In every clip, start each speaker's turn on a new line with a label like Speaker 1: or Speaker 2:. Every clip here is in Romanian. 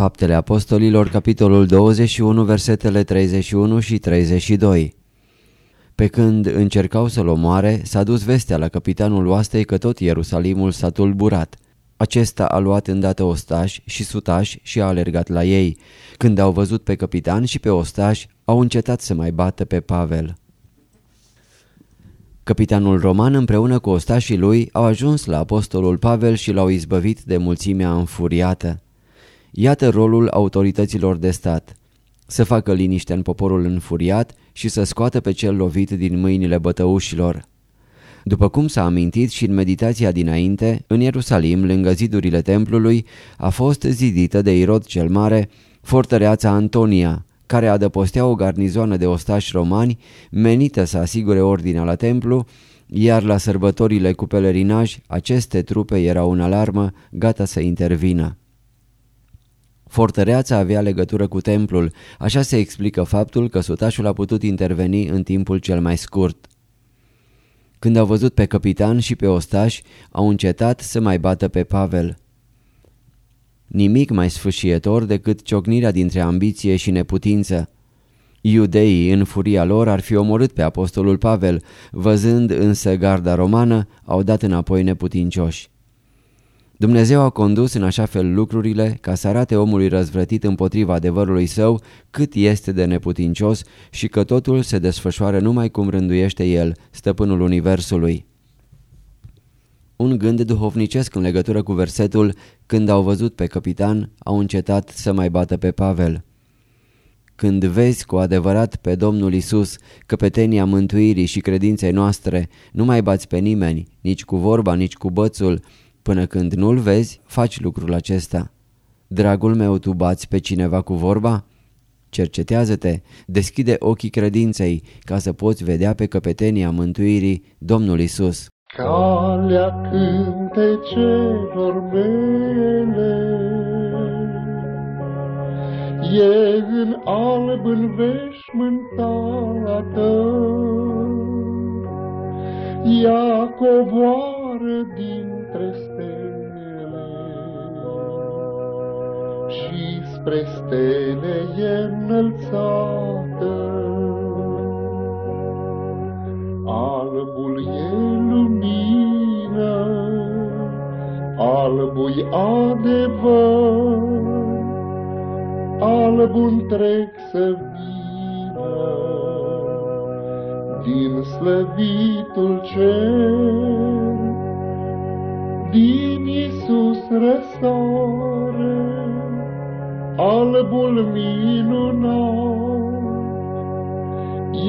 Speaker 1: Faptele Apostolilor, capitolul 21, versetele 31 și 32 Pe când încercau să-l omoare, s-a dus vestea la capitanul oastei că tot Ierusalimul s-a tulburat. Acesta a luat îndată ostași și sutași și a alergat la ei. Când au văzut pe capitan și pe ostași, au încetat să mai bată pe Pavel. Capitanul roman împreună cu ostașii lui au ajuns la apostolul Pavel și l-au izbăvit de mulțimea înfuriată. Iată rolul autorităților de stat. Să facă liniște în poporul înfuriat și să scoată pe cel lovit din mâinile bătăușilor. După cum s-a amintit și în meditația dinainte, în Ierusalim, lângă zidurile templului, a fost zidită de Irod cel Mare fortăreața Antonia, care adăpostea o garnizoană de ostași romani menită să asigure ordinea la templu, iar la sărbătorile cu pelerinaj aceste trupe erau în alarmă, gata să intervină. Fortăreața avea legătură cu templul, așa se explică faptul că sutașul a putut interveni în timpul cel mai scurt. Când au văzut pe capitan și pe ostași, au încetat să mai bată pe Pavel. Nimic mai sfâșietor decât ciocnirea dintre ambiție și neputință. Iudeii, în furia lor, ar fi omorât pe apostolul Pavel, văzând însă garda romană, au dat înapoi neputincioși. Dumnezeu a condus în așa fel lucrurile ca să arate omului răzvrătit împotriva adevărului său cât este de neputincios și că totul se desfășoară numai cum rânduiește el, stăpânul universului. Un gând duhovnicesc în legătură cu versetul Când au văzut pe capitan, au încetat să mai bată pe Pavel. Când vezi cu adevărat pe Domnul Isus, căpetenia mântuirii și credinței noastre, nu mai bați pe nimeni, nici cu vorba, nici cu bățul, Până când nu-l vezi, faci lucrul acesta. Dragul meu, tu bați pe cineva cu vorba? Cercetează-te, deschide ochii credinței ca să poți vedea pe căpetenia mântuirii Domnul Isus.
Speaker 2: Calea cântecelor mele E în alb în veșmântată Ea coboară dintre Și spre stele e înălțată. Albul e lumină, albul adevăr, albul întreg să vină din slăvitul cer, din Iisus răsare, albul minunat,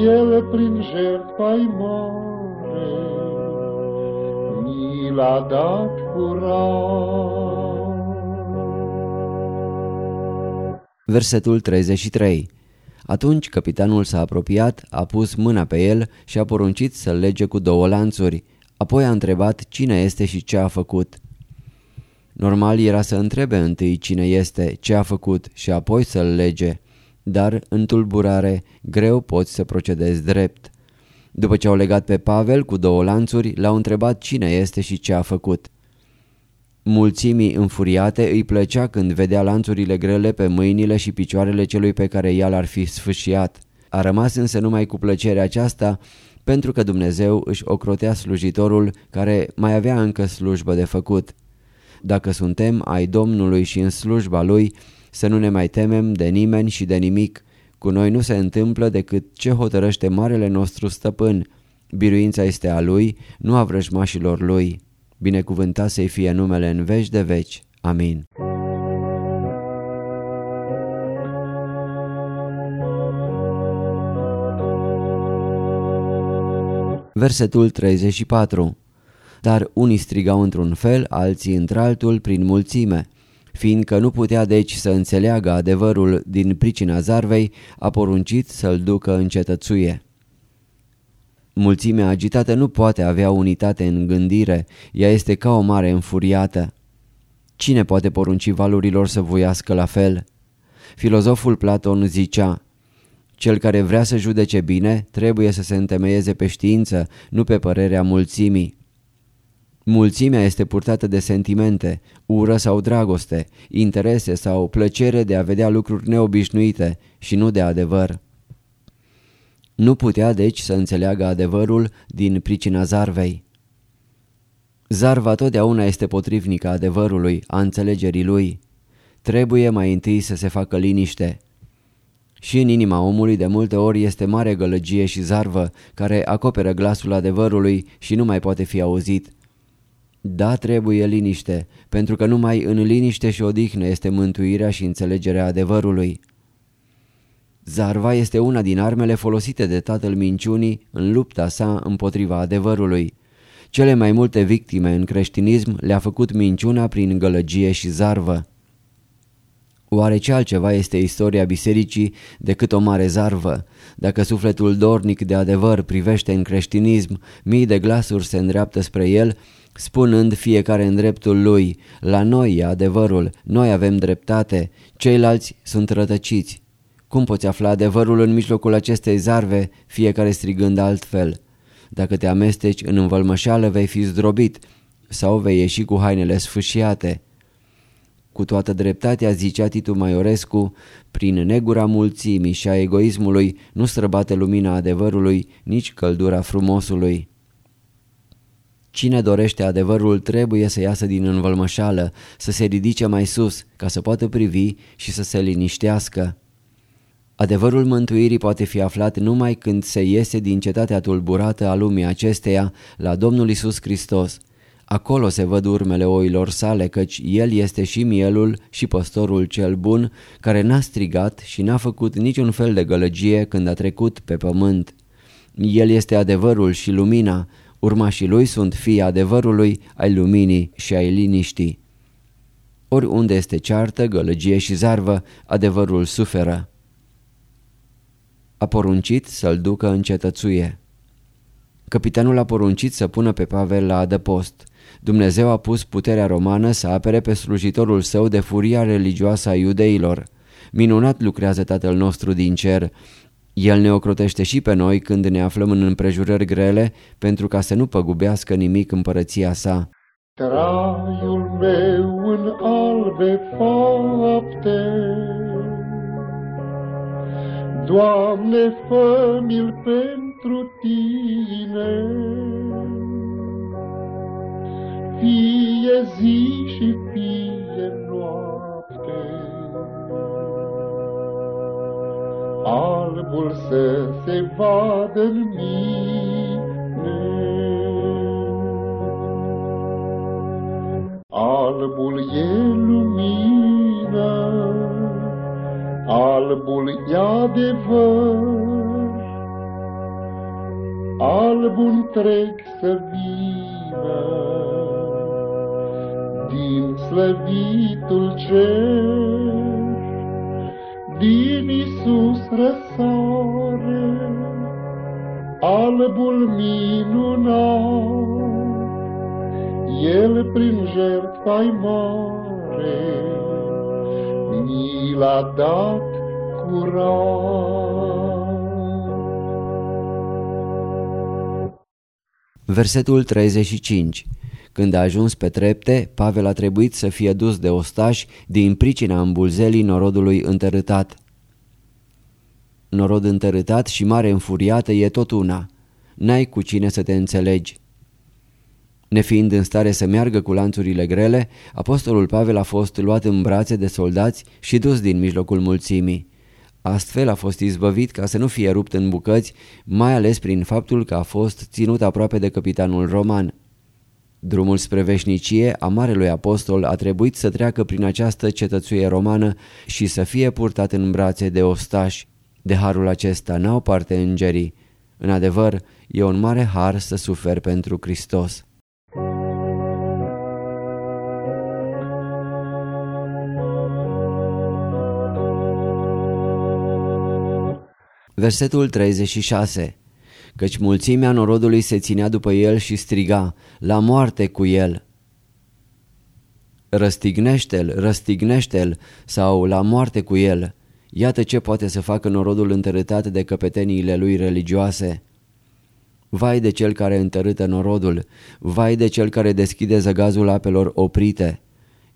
Speaker 2: El prin jertfa mare, mi l-a dat curat.
Speaker 1: Versetul 33 atunci capitanul s-a apropiat, a pus mâna pe el și a poruncit să-l lege cu două lanțuri. Apoi a întrebat cine este și ce a făcut. Normal era să întrebe întâi cine este, ce a făcut și apoi să-l lege. Dar, în tulburare, greu poți să procedezi drept. După ce au legat pe Pavel cu două lanțuri, l-au întrebat cine este și ce a făcut. Mulțimii înfuriate îi plăcea când vedea lanțurile grele pe mâinile și picioarele celui pe care ea l-ar fi sfâșiat. A rămas însă numai cu plăcerea aceasta pentru că Dumnezeu își ocrotea slujitorul care mai avea încă slujbă de făcut. Dacă suntem ai Domnului și în slujba Lui, să nu ne mai temem de nimeni și de nimic. Cu noi nu se întâmplă decât ce hotărăște marele nostru stăpân. Biruința este a lui, nu a vrăjmașilor lui. Binecuvântat să-i fie numele în veci de veci. Amin. Versetul 34 Dar unii strigau într-un fel, alții într-altul prin mulțime. Fiindcă nu putea deci să înțeleagă adevărul din pricina zarvei, a poruncit să-l ducă în cetățuie. Mulțimea agitată nu poate avea unitate în gândire, ea este ca o mare înfuriată. Cine poate porunci valurilor să voiască la fel? Filozoful Platon zicea, cel care vrea să judece bine trebuie să se întemeieze pe știință, nu pe părerea mulțimii. Mulțimea este purtată de sentimente, ură sau dragoste, interese sau plăcere de a vedea lucruri neobișnuite și nu de adevăr. Nu putea deci să înțeleagă adevărul din pricina zarvei. Zarva totdeauna este potrivnică adevărului, a înțelegerii lui. Trebuie mai întâi să se facă liniște. Și în inima omului de multe ori este mare gălăgie și zarvă care acoperă glasul adevărului și nu mai poate fi auzit. Da, trebuie liniște, pentru că numai în liniște și odihnă este mântuirea și înțelegerea adevărului. Zarva este una din armele folosite de tatăl minciunii în lupta sa împotriva adevărului. Cele mai multe victime în creștinism le-a făcut minciuna prin gălăgie și zarvă. Oare ce altceva este istoria bisericii decât o mare zarvă? Dacă sufletul dornic de adevăr privește în creștinism, mii de glasuri se îndreaptă spre el, spunând fiecare în dreptul lui, la noi e adevărul, noi avem dreptate, ceilalți sunt rătăciți. Cum poți afla adevărul în mijlocul acestei zarve, fiecare strigând altfel? Dacă te amesteci în învălmășeală vei fi zdrobit sau vei ieși cu hainele sfâșiate. Cu toată dreptatea, zicea Titu Maiorescu, prin negura mulțimii și a egoismului nu străbate lumina adevărului, nici căldura frumosului. Cine dorește adevărul trebuie să iasă din învălmășală, să se ridice mai sus, ca să poată privi și să se liniștească. Adevărul mântuirii poate fi aflat numai când se iese din cetatea tulburată a lumii acesteia la Domnul Isus Hristos. Acolo se văd urmele oilor sale, căci El este și mielul și păstorul cel bun, care n-a strigat și n-a făcut niciun fel de gălăgie când a trecut pe pământ. El este adevărul și lumina, urmașii lui sunt fii adevărului, ai luminii și ai liniștii. Oriunde este ceartă, gălăgie și zarvă, adevărul suferă a poruncit să-l ducă în cetățuie. Capitanul a poruncit să pună pe Pavel la adăpost. Dumnezeu a pus puterea romană să apere pe slujitorul său de furia religioasă a iudeilor. Minunat lucrează Tatăl nostru din cer. El ne ocrotește și pe noi când ne aflăm în împrejurări grele pentru ca să nu păgubească nimic împărăția sa.
Speaker 2: Traiul meu în albe fapte Doamne, fă-mi-l pentru Tine. Zi și fie noapte, Albul să se vadă în mine. Albul e lumină, albul e adevăr, albul întreg să vină slăvitul cer, din Isus răsare, albul minunat, El prin jertfa mare, mi l-a dat curat.
Speaker 1: Versetul 35 când a ajuns pe trepte, Pavel a trebuit să fie dus de ostași din pricina îmbulzelii norodului întărâtat. Norod întărâtat și mare înfuriată e tot una. N-ai cu cine să te înțelegi. Nefiind în stare să meargă cu lanțurile grele, apostolul Pavel a fost luat în brațe de soldați și dus din mijlocul mulțimii. Astfel a fost izbăvit ca să nu fie rupt în bucăți, mai ales prin faptul că a fost ținut aproape de capitanul roman. Drumul spre veșnicie a Marelui Apostol a trebuit să treacă prin această cetățuie romană și să fie purtat în brațe de ostași. De harul acesta n-au parte îngerii. În adevăr, e un mare har să suferi pentru Hristos. Versetul 36 Căci mulțimea norodului se ținea după el și striga, la moarte cu el. Răstignește-l, răstignește-l sau la moarte cu el. Iată ce poate să facă norodul întărâtat de căpeteniile lui religioase. Vai de cel care întărâtă norodul, vai de cel care deschide zăgazul apelor oprite.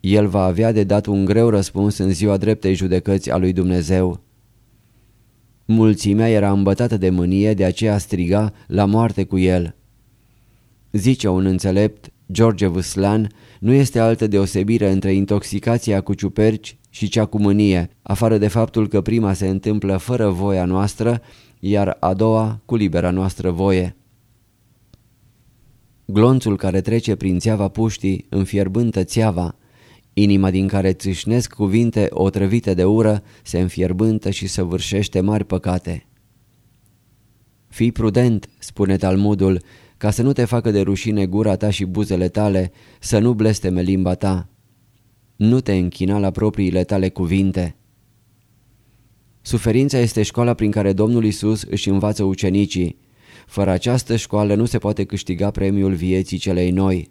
Speaker 1: El va avea de dat un greu răspuns în ziua dreptei judecăți a lui Dumnezeu. Mulțimea era îmbătată de mânie, de aceea striga la moarte cu el. Zice un înțelept, George Vâslan, nu este altă deosebire între intoxicația cu ciuperci și cea cu mânie, afară de faptul că prima se întâmplă fără voia noastră, iar a doua cu libera noastră voie. Glonțul care trece prin țeava puștii înfierbântă țeava, Inima din care țâșnesc cuvinte otrăvite de ură se înfierbântă și săvârșește mari păcate. Fii prudent, spune Talmudul, ca să nu te facă de rușine gura ta și buzele tale, să nu blesteme limba ta. Nu te închina la propriile tale cuvinte. Suferința este școala prin care Domnul Isus își învață ucenicii. Fără această școală nu se poate câștiga premiul vieții celei noi.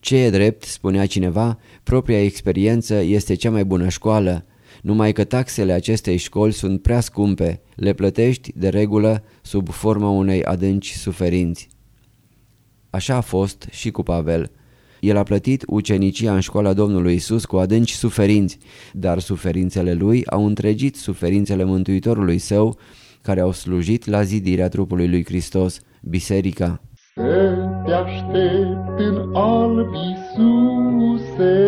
Speaker 1: Ce e drept, spunea cineva, propria experiență este cea mai bună școală, numai că taxele acestei școli sunt prea scumpe, le plătești, de regulă, sub forma unei adânci suferinți. Așa a fost și cu Pavel. El a plătit ucenicia în școala Domnului Isus cu adânci suferinți, dar suferințele lui au întregit suferințele Mântuitorului său, care au slujit la zidirea trupului lui Hristos, biserica.
Speaker 2: Să te aștept în alb Iisuse,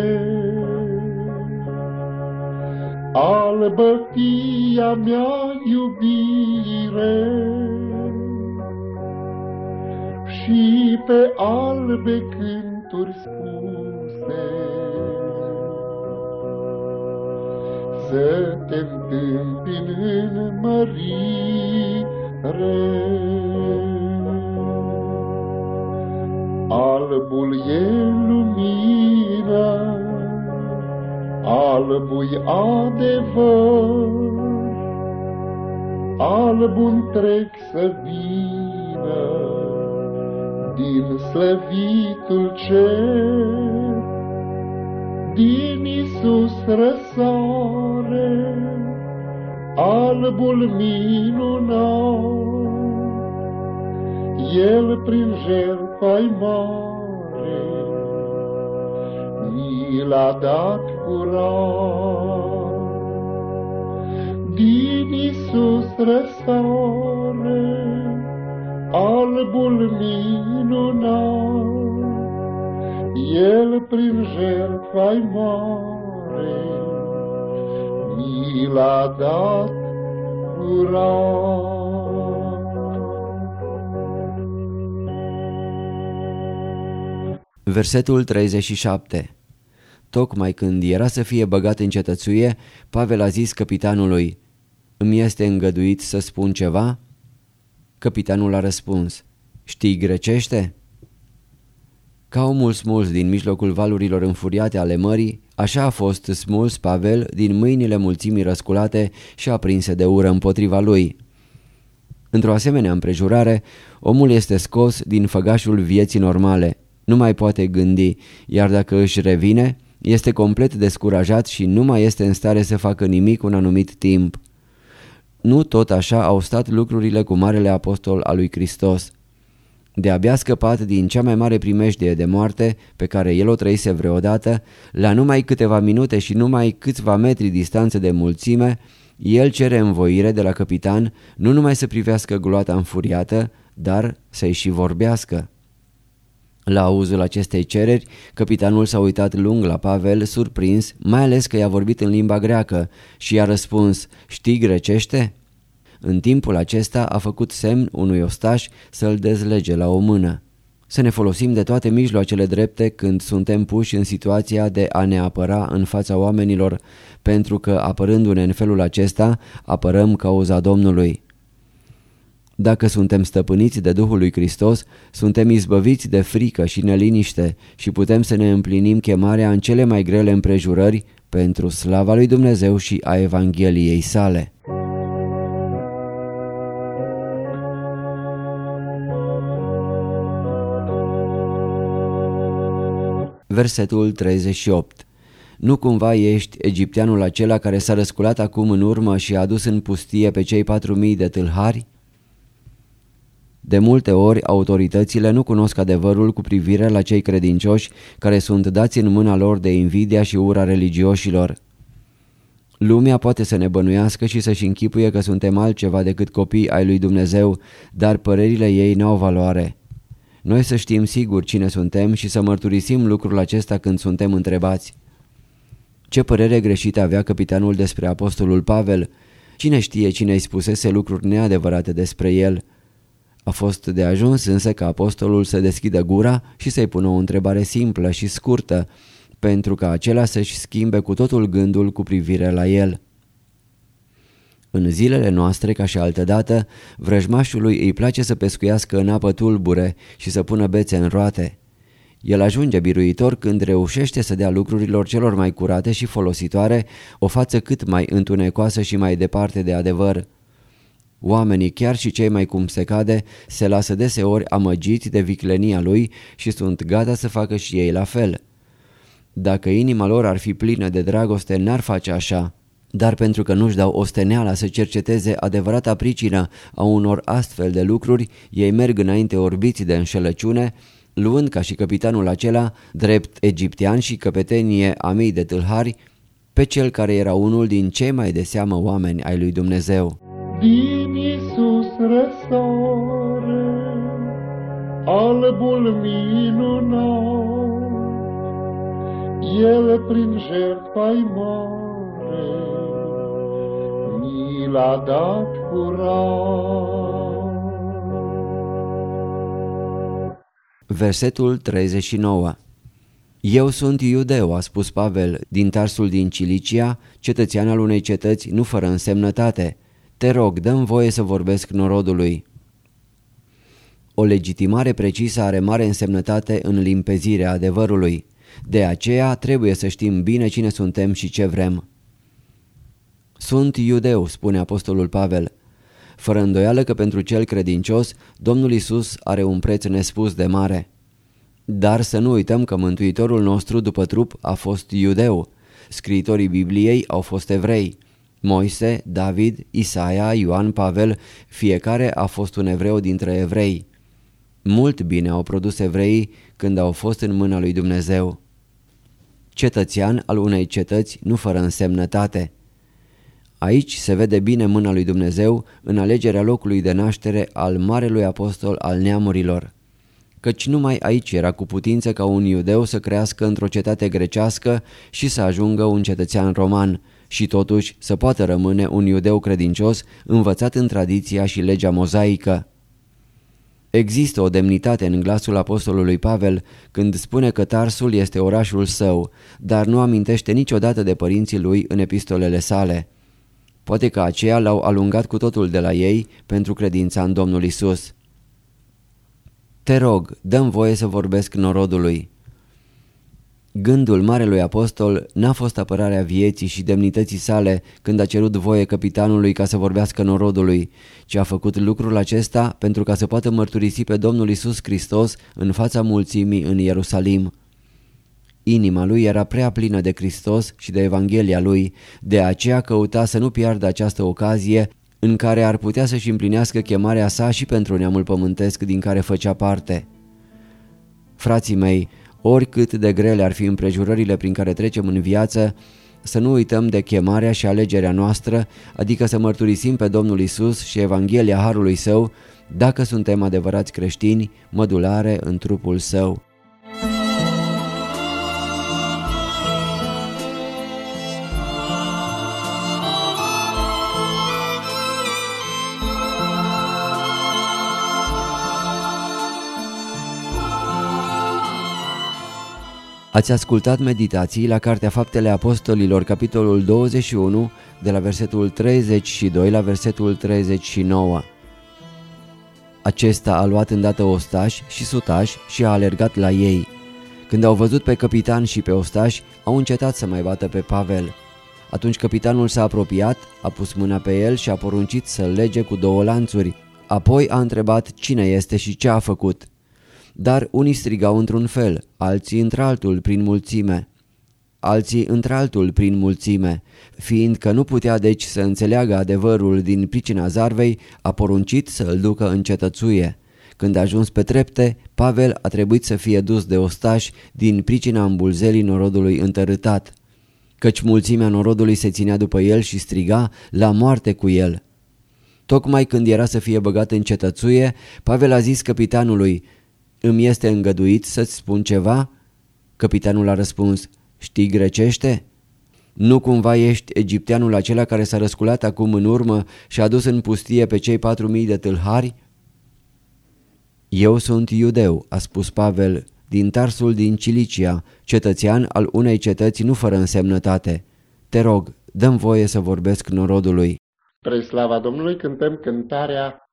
Speaker 2: Albă fia mea iubire, Și pe albe cânturi spuse, Să te întâmpin în mărire, e lumina, albul adevăr, albul întreg să vină din slăvitul cer, din Isus răsare, albul minunat, el prin jertfa mare l-a dat curat. Din Iisus răsare, albul minunat, El prin jertfa mare mi l-a dat curat.
Speaker 1: Versetul 37 Tocmai când era să fie băgat în cetățuie, Pavel a zis capitanului, Îmi este îngăduit să spun ceva?" Capitanul a răspuns, Știi grecește?" Ca omul smuls din mijlocul valurilor înfuriate ale mării, așa a fost smuls Pavel din mâinile mulțimii răsculate și aprinse de ură împotriva lui. Într-o asemenea împrejurare, omul este scos din făgașul vieții normale – nu mai poate gândi, iar dacă își revine, este complet descurajat și nu mai este în stare să facă nimic un anumit timp. Nu tot așa au stat lucrurile cu Marele Apostol al lui Hristos. De-abia scăpat din cea mai mare primejdie de moarte pe care el o trăise vreodată, la numai câteva minute și numai câțiva metri distanță de mulțime, el cere învoire de la capitan nu numai să privească gloata înfuriată, dar să-i și vorbească. La auzul acestei cereri, capitanul s-a uitat lung la Pavel, surprins, mai ales că i-a vorbit în limba greacă și i-a răspuns, știi grecește? În timpul acesta a făcut semn unui ostaș să-l dezlege la o mână. Să ne folosim de toate mijloacele drepte când suntem puși în situația de a ne apăra în fața oamenilor, pentru că apărându-ne în felul acesta, apărăm cauza Domnului. Dacă suntem stăpâniți de Duhul lui Hristos, suntem izbăviți de frică și neliniște și putem să ne împlinim chemarea în cele mai grele împrejurări pentru slava lui Dumnezeu și a Evangheliei sale. Versetul 38 Nu cumva ești egipteanul acela care s-a răsculat acum în urmă și a adus în pustie pe cei patru mii de tâlhari? De multe ori, autoritățile nu cunosc adevărul cu privire la cei credincioși care sunt dați în mâna lor de invidia și ura religioșilor. Lumea poate să ne bănuiască și să-și închipuie că suntem altceva decât copii ai lui Dumnezeu, dar părerile ei n-au valoare. Noi să știm sigur cine suntem și să mărturisim lucrul acesta când suntem întrebați. Ce părere greșită avea capitanul despre apostolul Pavel? Cine știe cine îi spusese lucruri neadevărate despre el? A fost de ajuns însă ca apostolul să deschidă gura și să-i pună o întrebare simplă și scurtă, pentru ca acela să-și schimbe cu totul gândul cu privire la el. În zilele noastre, ca și altădată, vrăjmașului îi place să pescuiască în apă tulbure și să pună bețe în roate. El ajunge biruitor când reușește să dea lucrurilor celor mai curate și folositoare o față cât mai întunecoasă și mai departe de adevăr. Oamenii, chiar și cei mai cum se cade, se lasă deseori amăgiți de viclenia lui și sunt gata să facă și ei la fel. Dacă inima lor ar fi plină de dragoste, n-ar face așa. Dar pentru că nu-și dau osteneala să cerceteze adevărata pricină a unor astfel de lucruri, ei merg înainte orbiți de înșelăciune, luând ca și capitanul acela, drept egiptean și căpetenie a mii de tâlhari, pe cel care era unul din cei mai de seamă oameni ai lui Dumnezeu.
Speaker 2: Din Iisus răsare, albul minunat, El prin jertfa mare, mi l-a dat curat.
Speaker 1: Versetul 39 Eu sunt iudeu, a spus Pavel, din Tarsul din Cilicia, cetățean al unei cetăți nu fără însemnătate. Te rog, dăm voie să vorbesc norodului. O legitimare precisă are mare însemnătate în limpezirea adevărului. De aceea trebuie să știm bine cine suntem și ce vrem. Sunt iudeu, spune apostolul Pavel. Fără îndoială că pentru cel credincios, Domnul Isus are un preț nespus de mare. Dar să nu uităm că Mântuitorul nostru după trup a fost iudeu. Scriitorii Bibliei au fost evrei. Moise, David, Isaia, Ioan, Pavel, fiecare a fost un evreu dintre evrei. Mult bine au produs evreii când au fost în mâna lui Dumnezeu. Cetățean al unei cetăți nu fără însemnătate. Aici se vede bine mâna lui Dumnezeu în alegerea locului de naștere al Marelui Apostol al neamurilor. Căci numai aici era cu putință ca un iudeu să crească într-o cetate grecească și să ajungă un cetățean roman și totuși să poată rămâne un iudeu credincios învățat în tradiția și legea mozaică. Există o demnitate în glasul apostolului Pavel când spune că Tarsul este orașul său, dar nu amintește niciodată de părinții lui în epistolele sale. Poate că aceia l-au alungat cu totul de la ei pentru credința în Domnul Isus. Te rog, dăm voie să vorbesc norodului. Gândul Marelui Apostol n-a fost apărarea vieții și demnității sale când a cerut voie capitanului ca să vorbească norodului, ci a făcut lucrul acesta pentru ca să poată mărturisi pe Domnul Isus Hristos în fața mulțimii în Ierusalim. Inima lui era prea plină de Hristos și de Evanghelia lui, de aceea căuta să nu piardă această ocazie în care ar putea să-și împlinească chemarea sa și pentru neamul pământesc din care făcea parte. Frații mei, oricât de grele ar fi împrejurările prin care trecem în viață, să nu uităm de chemarea și alegerea noastră, adică să mărturisim pe Domnul Isus și Evanghelia Harului Său, dacă suntem adevărați creștini, mădulare în trupul Său. Ați ascultat meditații la Cartea Faptele Apostolilor, capitolul 21, de la versetul 32 la versetul 39. Acesta a luat îndată ostași și sutași și a alergat la ei. Când au văzut pe capitan și pe ostași, au încetat să mai bată pe Pavel. Atunci capitanul s-a apropiat, a pus mâna pe el și a poruncit să-l lege cu două lanțuri. Apoi a întrebat cine este și ce a făcut. Dar unii strigau într-un fel, alții într-altul prin mulțime, alții într-altul prin mulțime. Fiindcă nu putea deci să înțeleagă adevărul din pricina zarvei, a poruncit să îl ducă în cetățuie. Când a ajuns pe trepte, Pavel a trebuit să fie dus de ostași din pricina îmbulzelii norodului întărâtat. Căci mulțimea norodului se ținea după el și striga la moarte cu el. Tocmai când era să fie băgat în cetățuie, Pavel a zis capitanului, îmi este îngăduit să-ți spun ceva?" Capitanul a răspuns, știi grecește?" Nu cumva ești egipteanul acela care s-a răsculat acum în urmă și a dus în pustie pe cei patru mii de tâlhari?" Eu sunt iudeu," a spus Pavel, din Tarsul din Cilicia, cetățean al unei cetăți nu fără însemnătate. Te rog, dăm voie să vorbesc norodului.
Speaker 2: Pre slava Domnului cântăm cântarea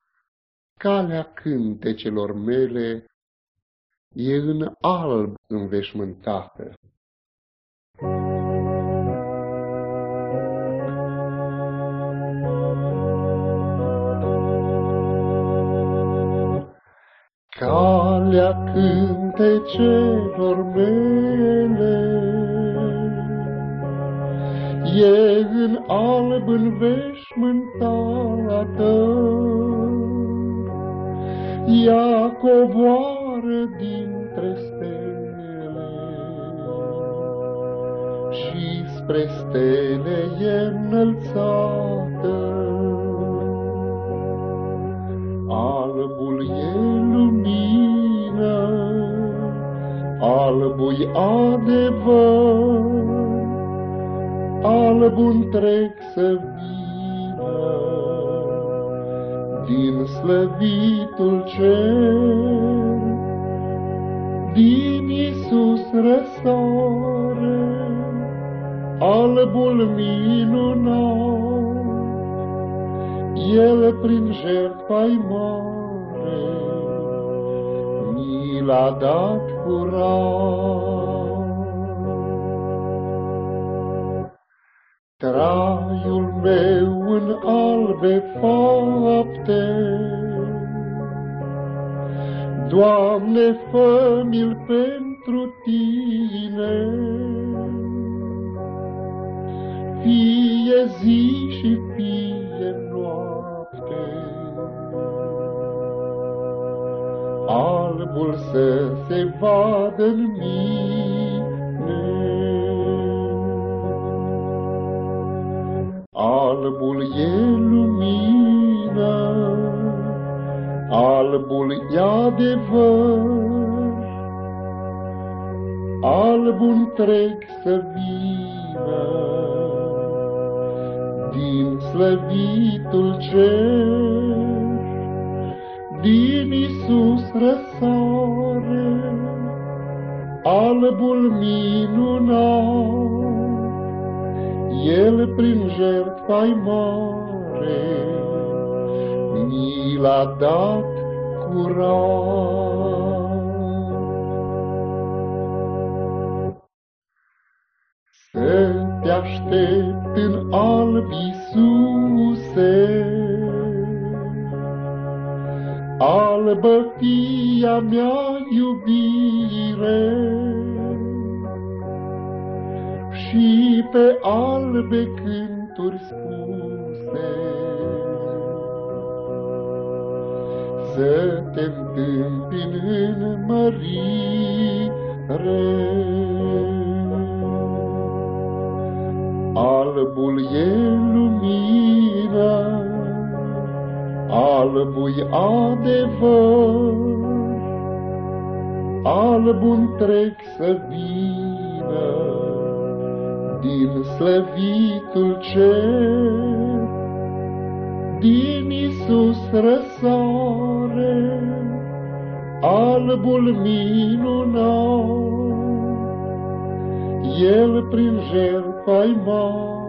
Speaker 2: Calea cântecelor mele e în alb înveșmântată. Calea cântecelor mele e în alb înveșmântată, ea coboară dintre stele. Și spre stele e înălțată. Albul e lumină, albul adevăr, albul întreg să vină din slăvitul cer, din Iisus răsare, albul minunat, El prin jertfa-i mare, mi l-a dat curat. Traiul meu în albe fapte, Doamne, fă-mi-l pentru Tine. Fie zi și fie noapte, Albul să se vadă în mine, Albul e albul e adevăr, albul întreg să vină din slăvitul cer, din Isus răsare, albul minunat. El prin jertfa mare mi l-a dat curat. Să te aștept în alb, Iisuse, albă fia mea iubire, și pe albe cânturi spuse. Să te întâmpin în mărire, Albul e lumina, albul adevăr, albul întreg să vină din slăvitul cer, din Isus răsare, albul minunat, El prin jertfa mare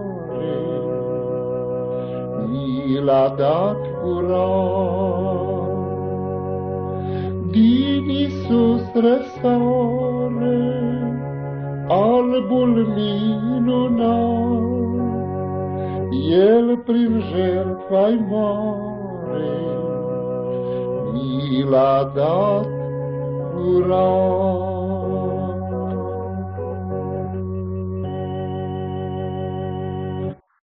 Speaker 2: mi l-a dat curat. Din Iisus răsare albul minunat, El prin jertfa mare mi l-a dat curat.